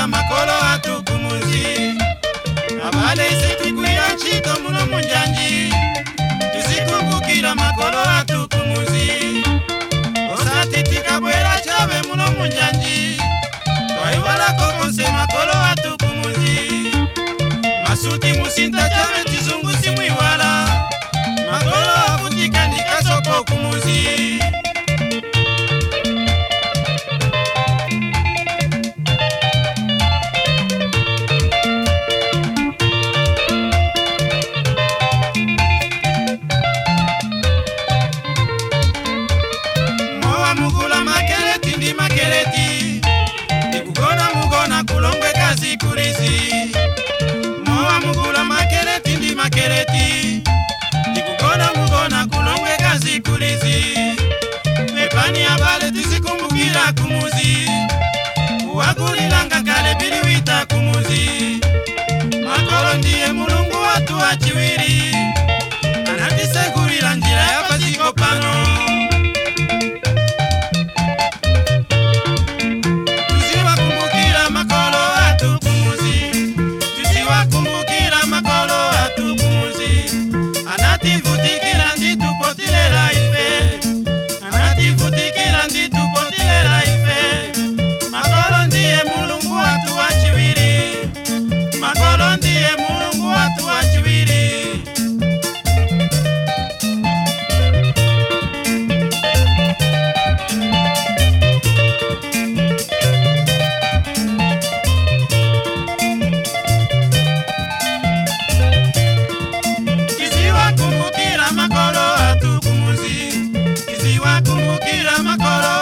na makolo atuku munzi abale isitikuya ncito muno munjanji wakulilanga kale biliwita kumuzi Tira macoró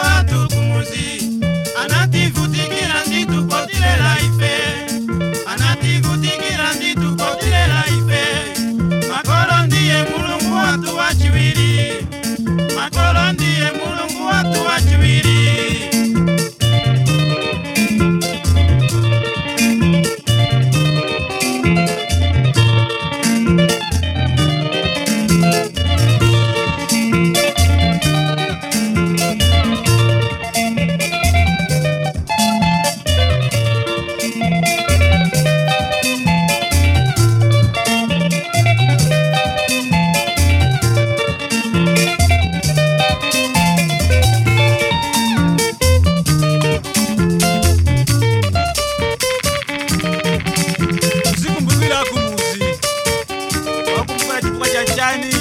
shiny.